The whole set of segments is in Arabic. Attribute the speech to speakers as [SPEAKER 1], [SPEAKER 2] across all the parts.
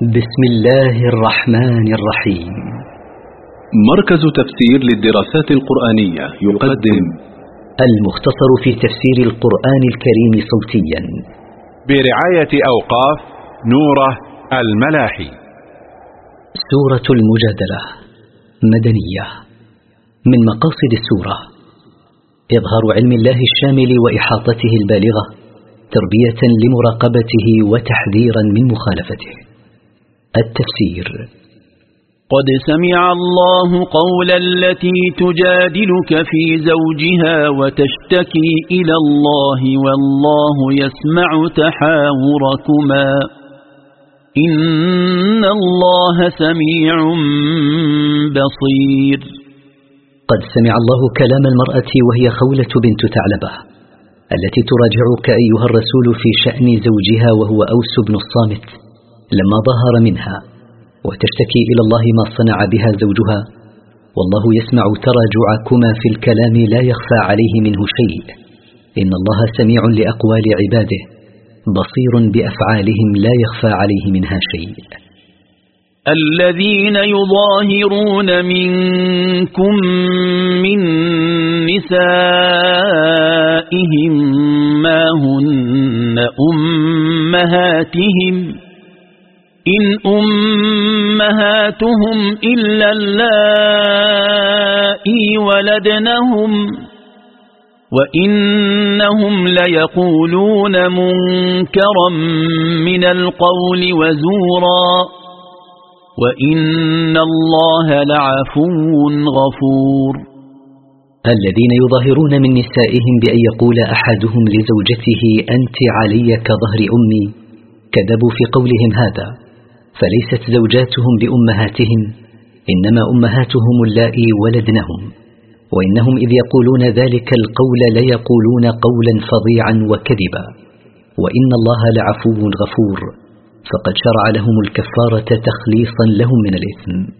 [SPEAKER 1] بسم الله الرحمن الرحيم مركز تفسير للدراسات القرآنية يقدم المختصر في تفسير القرآن الكريم صوتيا برعاية أوقاف نوره الملاحي سورة المجادلة مدنية من مقاصد السورة إظهار علم الله الشامل وإحاطته البالغة تربية لمراقبته وتحذيرا من مخالفته التفسير
[SPEAKER 2] قد سمع الله قول التي تجادلك في زوجها وتشتكي إلى الله والله يسمع تحاوركما إن الله سميع
[SPEAKER 1] بصير قد سمع الله كلام المرأة وهي خولة بنت ثعلبة التي تراجعك أيها الرسول في شأن زوجها وهو أوس بن الصامت لما ظهر منها وتشتكي إلى الله ما صنع بها زوجها والله يسمع تراجعكما في الكلام لا يخفى عليه منه شيء إن الله سميع لأقوال عباده بصير بأفعالهم لا يخفى عليه منها شيء
[SPEAKER 2] الذين يظاهرون منكم من نسائهم ما هن أمهاتهم إن أمهاتهم إلا اللائي ولدنهم وإنهم ليقولون منكرا من القول وزورا وإن
[SPEAKER 1] الله لعفو غفور الذين يظاهرون من نسائهم بأن يقول أحدهم لزوجته أنت علي كظهر أمي كذبوا في قولهم هذا فليست زوجاتهم بأمهاتهم إنما أمهاتهم اللائي ولدنهم وإنهم إذ يقولون ذلك القول ليقولون قولا فظيعا وكذبا وإن الله لعفو غفور فقد شرع لهم الكفارة تخليصا لهم من الإثم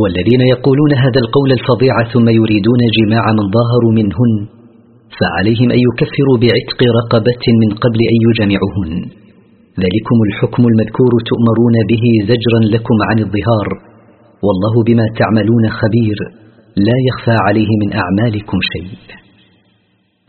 [SPEAKER 1] والذين يقولون هذا القول الفظيع ثم يريدون جماع من ظاهروا منهن فعليهم أن يكفروا بعتق رقبة من قبل أن يجمعهن ذلكم الحكم المذكور تؤمرون به زجرا لكم عن الظهار والله بما تعملون خبير لا يخفى عليه من أعمالكم شيء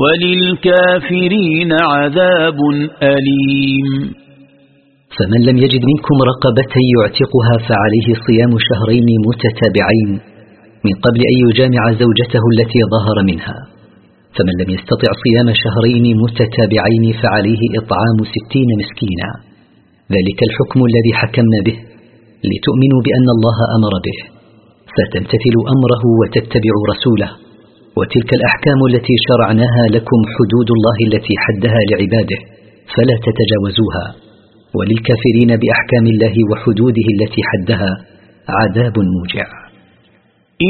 [SPEAKER 1] وللكافرين
[SPEAKER 2] عذاب
[SPEAKER 1] أليم فمن لم يجد منكم رقبة يعتقها فعليه صيام شهرين متتابعين من قبل أن يجامع زوجته التي ظهر منها فمن لم يستطع صيام شهرين متتابعين فعليه إطعام ستين مسكينا ذلك الحكم الذي حكمنا به لتؤمنوا بأن الله أمر به فتمتثلوا أمره وتتبعوا رسوله وتلك الأحكام التي شرعناها لكم حدود الله التي حدها لعباده فلا تتجاوزوها وللكافرين بأحكام الله وحدوده التي حدها عذاب موجع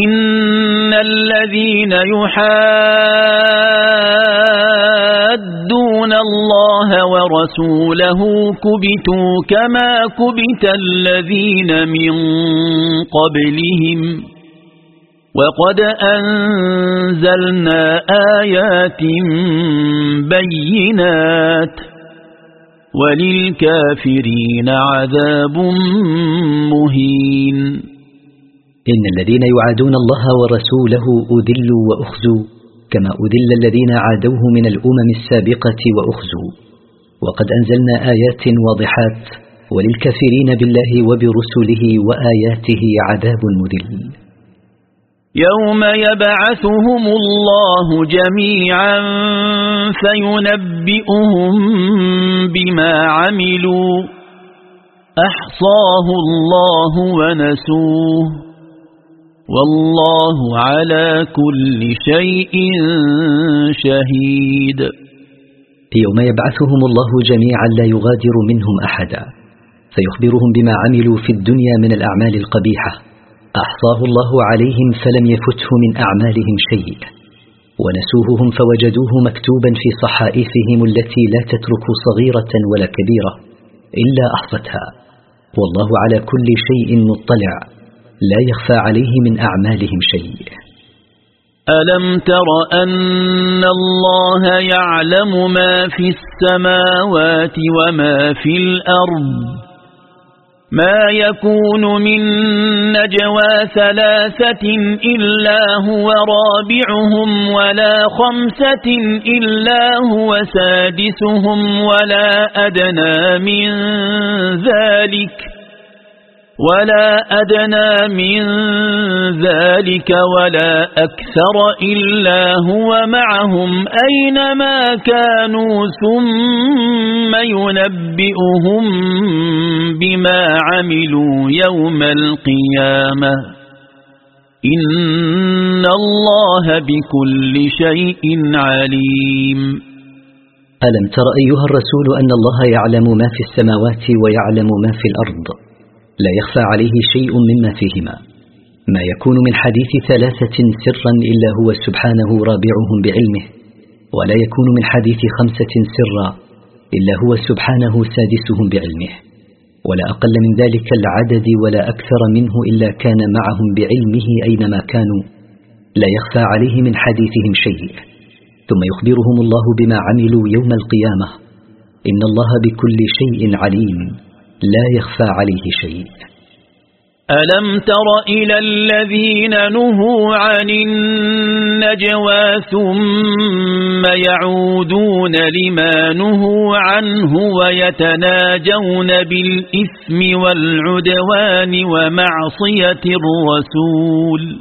[SPEAKER 2] إن الذين يحادون الله ورسوله كبتوا كما كبت الذين من قبلهم وقد أنزلنا آيات بينات وللكافرين
[SPEAKER 1] عذاب مهين إن الذين يعادون الله ورسوله أذلوا وأخزوا كما أذل الذين عادوه من الأمم السابقة وأخزوا وقد أنزلنا آيات واضحات وللكافرين بالله وبرسله وآياته عذاب مذل
[SPEAKER 2] يوم يبعثهم الله جميعا فينبئهم بما عملوا أحصاه الله ونسوه والله على كل شيء شهيد
[SPEAKER 1] يوم يبعثهم الله جميعا لا يغادر منهم أحدا فيخبرهم بما عملوا في الدنيا من الأعمال القبيحة أحصاه الله عليهم فلم يفته من أعمالهم شيء ونسوههم فوجدوه مكتوبا في صحائفهم التي لا تترك صغيرة ولا كبيرة إلا أحصتها والله على كل شيء مطلع لا يخفى عليه من أعمالهم شيء
[SPEAKER 2] ألم تر أن الله يعلم ما في السماوات وما في الأرض ما يكون من نجوى ثلاثة إلا هو رابعهم ولا خمسة إلا هو سادسهم ولا أدنى من ذلك ولا أدنى من ذلك ولا أكثر إلا هو معهم أينما كانوا ثم ينبئهم بما عملوا يوم القيامة إن الله بكل شيء عليم
[SPEAKER 1] ألم تر أيها الرسول أن الله يعلم ما في السماوات ويعلم ما في الأرض لا يخفى عليه شيء مما فيهما ما يكون من حديث ثلاثة سرا إلا هو سبحانه رابعهم بعلمه ولا يكون من حديث خمسة سرا إلا هو سبحانه سادسهم بعلمه ولا أقل من ذلك العدد ولا أكثر منه إلا كان معهم بعلمه أينما كانوا لا يخفى عليه من حديثهم شيء ثم يخبرهم الله بما عملوا يوم القيامة إن الله بكل شيء عليم لا يخفى عليه شيء
[SPEAKER 2] ألم تر إلى الذين نهوا عن النجوى ثم يعودون لما نهوا عنه ويتناجون بالإثم والعدوان ومعصية الرسول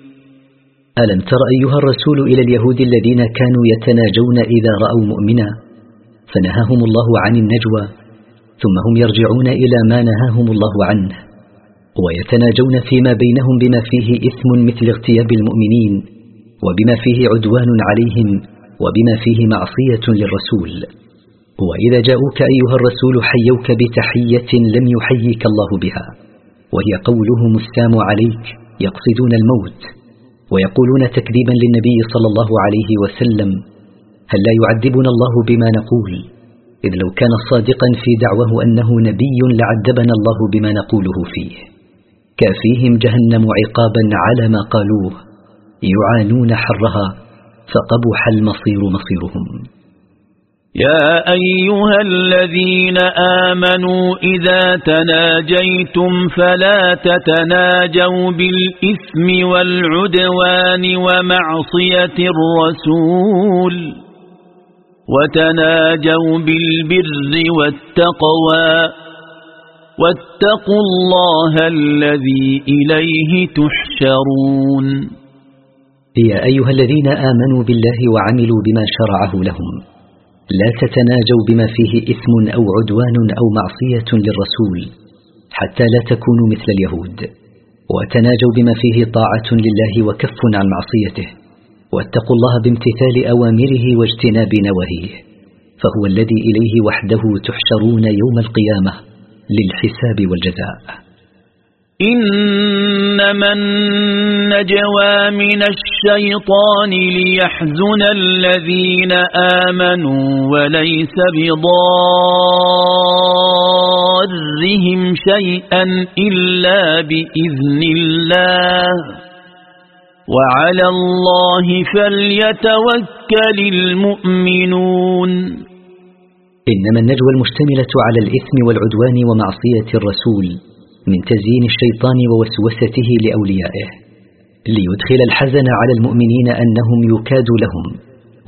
[SPEAKER 1] ألم تر أيها الرسول إلى اليهود الذين كانوا يتناجون إذا رأوا مؤمنا فنهاهم الله عن النجوى ثم هم يرجعون إلى ما نهاهم الله عنه ويتناجون فيما بينهم بما فيه إثم مثل اغتياب المؤمنين وبما فيه عدوان عليهم وبما فيه معصية للرسول وإذا جاءوك أيها الرسول حيوك بتحية لم يحيك الله بها وهي قولهم السام عليك يقصدون الموت ويقولون تكذيبا للنبي صلى الله عليه وسلم هل لا يعذبنا الله بما نقول إذ لو كان صادقا في دعوه أنه نبي لعذبنا الله بما نقوله فيه كافيهم جهنم عقابا على ما قالوه يعانون حرها فقبح المصير مصيرهم
[SPEAKER 2] يا أيها الذين آمنوا إذا تناجيتم فلا تتناجوا بالإثم والعدوان ومعصية الرسول وتناجوا بالبر والتقوى واتقوا الله الذي
[SPEAKER 1] إليه تحشرون يا أيها الذين آمنوا بالله وعملوا بما شرعه لهم لا تتناجوا بما فيه إثم أو عدوان أو معصية للرسول حتى لا تكونوا مثل اليهود وتناجوا بما فيه طاعة لله وكف عن معصيته واتقوا الله بامتثال أوامره واجتناب نواهيه فهو الذي إليه وحده تحشرون يوم القيامة للحساب والجزاء
[SPEAKER 2] إن إنما النجوى من الشيطان ليحزن الذين آمنوا وليس بضارهم شيئا إلا بإذن الله وعلى الله فليتوكل المؤمنون
[SPEAKER 1] إنما النجوى المشتملة على الإثم والعدوان ومعصية الرسول من تزيين الشيطان ووسوسته لأوليائه ليدخل الحزن على المؤمنين أنهم يكاد لهم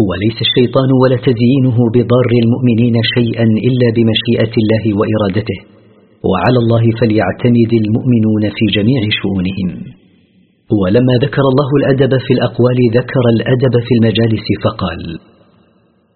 [SPEAKER 1] وليس الشيطان ولا تزيينه بضار المؤمنين شيئا إلا بمشيئة الله وإرادته وعلى الله فليعتمد المؤمنون في جميع شؤونهم ولما ذكر الله الأدب في الأقوال ذكر الأدب في المجالس فقال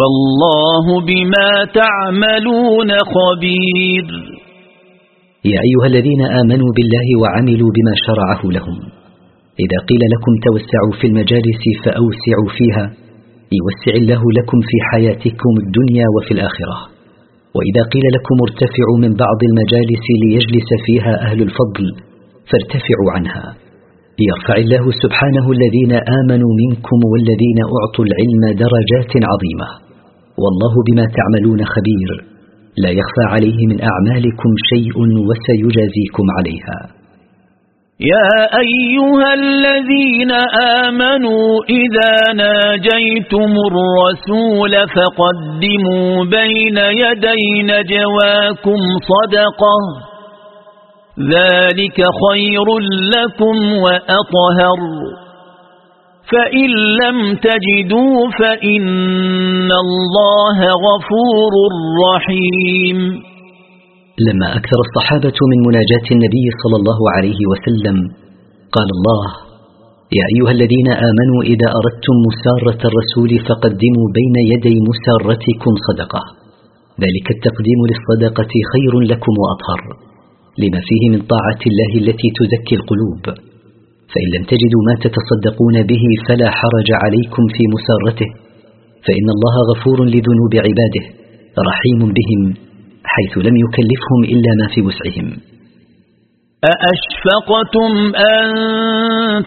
[SPEAKER 2] والله بما تعملون خبير
[SPEAKER 1] يا أيها الذين آمنوا بالله وعملوا بما شرعه لهم إذا قيل لكم توسعوا في المجالس فأوسعوا فيها يوسع الله لكم في حياتكم الدنيا وفي الآخرة وإذا قيل لكم ارتفعوا من بعض المجالس ليجلس فيها أهل الفضل فارتفعوا عنها ليرفع الله سبحانه الذين آمنوا منكم والذين أعطوا العلم درجات عظيمه والله بما تعملون خبير لا يخفى عليه من أعمالكم شيء وسيجازيكم عليها
[SPEAKER 2] يا أيها الذين آمنوا إذا ناجيتم الرسول فقدموا بين يدي نجواكم صدقة ذلك خير لكم وأطهر فإن لم تجدوا فإن الله غفور رحيم
[SPEAKER 1] لما أكثر الصحابة من مناجاة النبي صلى الله عليه وسلم قال الله يا أيها الذين آمنوا إذا أردتم مسارة الرسول فقدموا بين يدي مسارتكم صدقة ذلك التقديم للصدقة خير لكم وأطهر لما فيه من طاعة الله التي تزكي القلوب فإن لم تجدوا ما تتصدقون به فلا حرج عليكم في مسارته فإن الله غفور لذنوب عباده رحيم بهم حيث لم يكلفهم إلا ما في وسعهم
[SPEAKER 2] أأشفقتم أن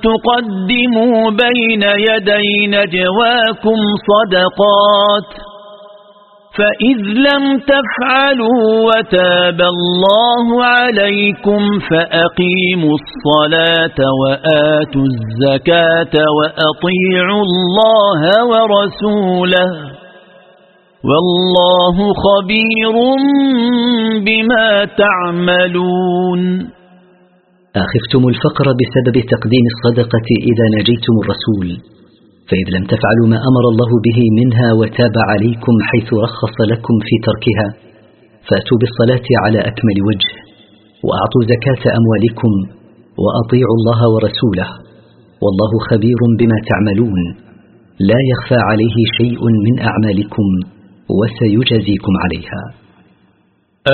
[SPEAKER 2] تقدموا بين يدي نجواكم صدقات؟ فإذ لم تفعلوا وتاب الله عليكم فأقيموا الصلاة وآتوا الزكاة وأطيعوا الله ورسوله والله خبير بما تعملون
[SPEAKER 1] أخفتم الفقر بسبب تقديم الصدقة إذا نجيتم الرسول فإذ لم تفعلوا ما أمر الله به منها وتاب عليكم حيث رخص لكم في تركها فأتوا بالصلاة على أكمل وجه وأعطوا زكاة أموالكم وأطيعوا الله ورسوله والله خبير بما تعملون لا يخفى عليه شيء من أعمالكم وسيجازيكم عليها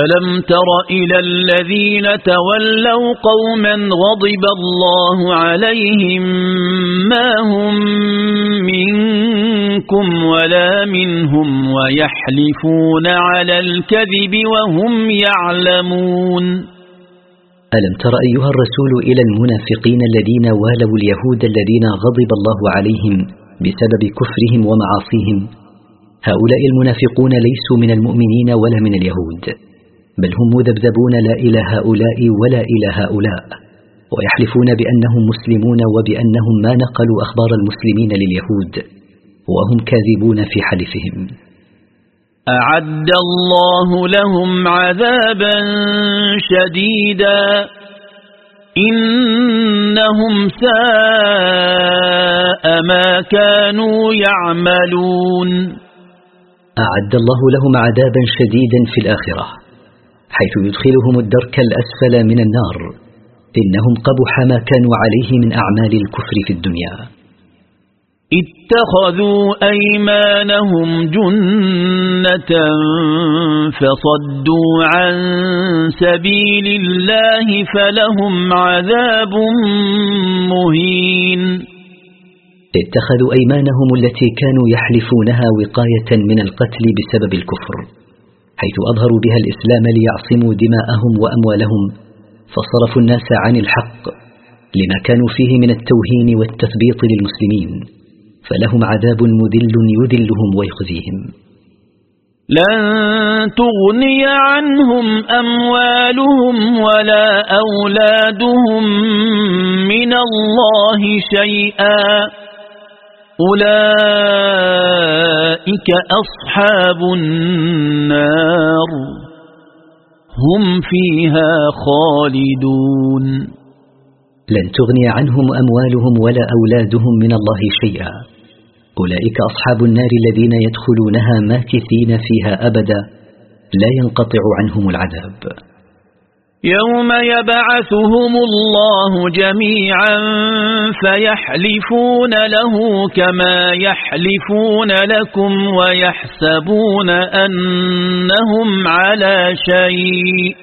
[SPEAKER 2] ألم تر إلى الذين تولوا قوما غضب الله عليهم ما هم منكم ولا منهم ويحلفون على الكذب وهم يعلمون
[SPEAKER 1] ألم تر أيها الرسول إلى المنافقين الذين والوا اليهود الذين غضب الله عليهم بسبب كفرهم ومعاصيهم هؤلاء المنافقون ليسوا من المؤمنين ولا من اليهود بل هم مذبذبون لا إلى هؤلاء ولا إلى هؤلاء ويحلفون بأنهم مسلمون وبأنهم ما نقلوا أخبار المسلمين لليهود وهم كاذبون في حلفهم
[SPEAKER 2] أعد الله لهم عذابا شديدا إنهم ساء ما كانوا يعملون
[SPEAKER 1] أعد الله لهم عذابا شديدا في الآخرة حيث يدخلهم الدرك الأسفل من النار إنهم قبح ما كانوا عليه من أعمال الكفر في الدنيا
[SPEAKER 2] اتخذوا أيمانهم جنة فصدوا عن سبيل الله فلهم عذاب
[SPEAKER 1] مهين اتخذوا أيمانهم التي كانوا يحلفونها وقاية من القتل بسبب الكفر حيث أظهروا بها الإسلام ليعصموا دماءهم وأموالهم فصرفوا الناس عن الحق لما كانوا فيه من التوهين والتثبيط للمسلمين فلهم عذاب مذل يذلهم ويخزيهم
[SPEAKER 2] لن تغني عنهم أموالهم ولا أولادهم من الله شيئا أولئك أصحاب النار
[SPEAKER 1] هم فيها خالدون لن تغني عنهم أموالهم ولا أولادهم من الله شيئا أولئك أصحاب النار الذين يدخلونها ماكثين فيها أبدا لا ينقطع عنهم العذاب
[SPEAKER 2] يوم يبعثهم الله جميعا فيحلفون له كما يحلفون لكم ويحسبون أنهم على شيء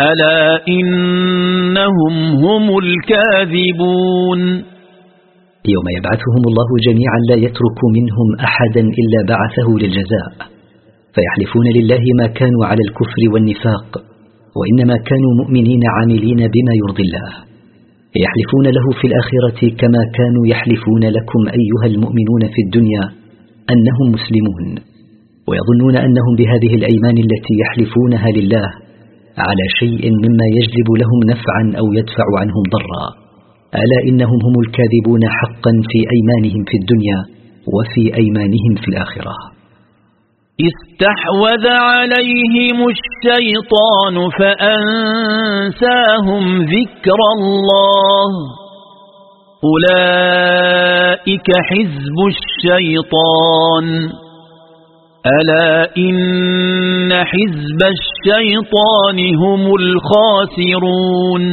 [SPEAKER 2] ألا إنهم هم الكاذبون
[SPEAKER 1] يوم يبعثهم الله جميعا لا يترك منهم أحدا إلا بعثه للجزاء فيحلفون لله ما كانوا على الكفر والنفاق وإنما كانوا مؤمنين عاملين بما يرضي الله يحلفون له في الآخرة كما كانوا يحلفون لكم أيها المؤمنون في الدنيا أنهم مسلمون ويظنون أنهم بهذه الأيمان التي يحلفونها لله على شيء مما يجلب لهم نفعا أو يدفع عنهم ضرا ألا إنهم هم الكاذبون حقا في أيمانهم في الدنيا وفي أيمانهم في الآخرة
[SPEAKER 2] استحوذ عليهم الشيطان فأنساهم ذكر الله أولئك حزب الشيطان ألا إن حزب الشيطان هم الخاسرون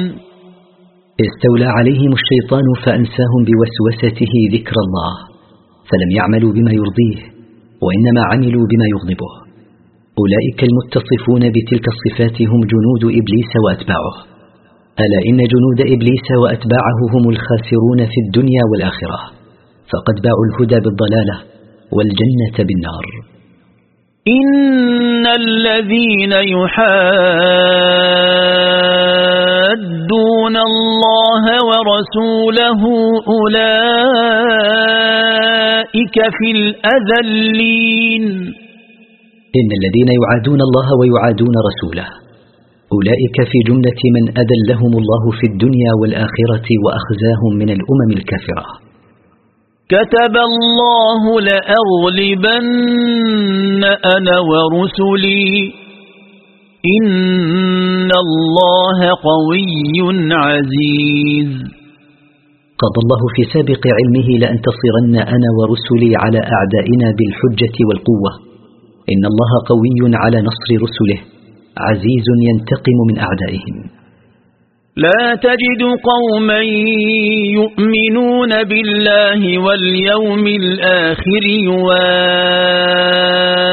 [SPEAKER 1] استولى عليهم الشيطان فأنساهم بوسوسته ذكر الله فلم يعملوا بما يرضيه وإنما عملوا بما يغضبه أولئك المتصفون بتلك الصفات هم جنود إبليس وأتباعه ألا إن جنود إبليس وأتباعه هم الخاسرون في الدنيا والآخرة فقد باعوا الهدى بالضلالة والجنة بالنار
[SPEAKER 2] إن الذين يحادون الله ورسوله أولئك في الأذلين
[SPEAKER 1] إن الذين يعادون الله ويعادون رسوله أولئك في جملة من أذلهم الله في الدنيا والآخرة وأخزاهم من الأمم الكافرة
[SPEAKER 2] كتب الله لأغلبن أنا ورسلي إن الله قوي عزيز
[SPEAKER 1] قضى الله في سابق علمه لأن تصرن أنا ورسلي على أعدائنا بالحجة والقوة إن الله قوي على نصر رسله عزيز ينتقم من أعدائهم
[SPEAKER 2] لا تجد قوما يؤمنون بالله واليوم الآخر يوان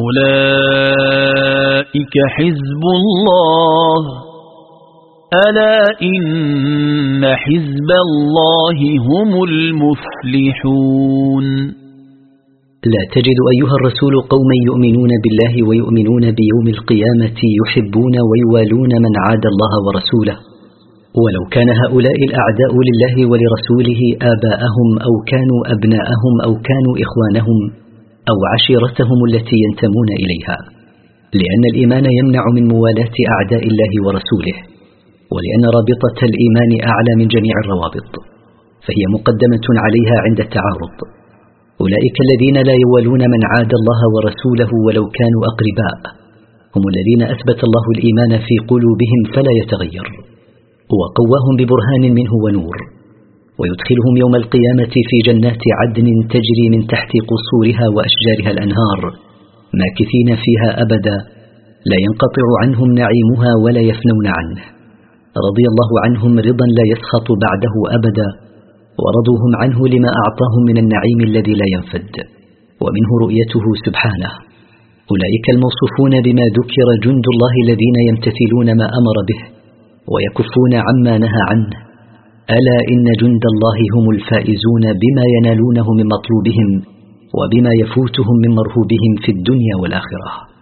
[SPEAKER 2] أولئك حزب الله ألا
[SPEAKER 1] إن حزب الله هم المفلحون لا تجد أيها الرسول قوما يؤمنون بالله ويؤمنون بيوم القيامة يحبون ويوالون من عاد الله ورسوله ولو كان هؤلاء الأعداء لله ولرسوله آباءهم أو كانوا أبناءهم أو كانوا إخوانهم أو عشيرتهم التي ينتمون إليها لأن الإيمان يمنع من موالاة أعداء الله ورسوله ولأن رابطة الإيمان أعلى من جميع الروابط فهي مقدمة عليها عند التعارض أولئك الذين لا يوالون من عاد الله ورسوله ولو كانوا أقرباء هم الذين أثبت الله الإيمان في قلوبهم فلا يتغير وقواهم ببرهان منه ونور ويدخلهم يوم القيامة في جنات عدن تجري من تحت قصورها وأشجارها الأنهار ماكثين فيها أبدا لا ينقطع عنهم نعيمها ولا يفنون عنه رضي الله عنهم رضا لا يسخط بعده أبدا ورضوهم عنه لما أعطاهم من النعيم الذي لا ينفد ومنه رؤيته سبحانه أولئك الموصوفون بما ذكر جند الله الذين يمتثلون ما أمر به ويكفون عما نهى عنه ألا إن جند الله هم الفائزون بما ينالونه من مطلوبهم وبما يفوتهم من مرهوبهم في الدنيا والآخرة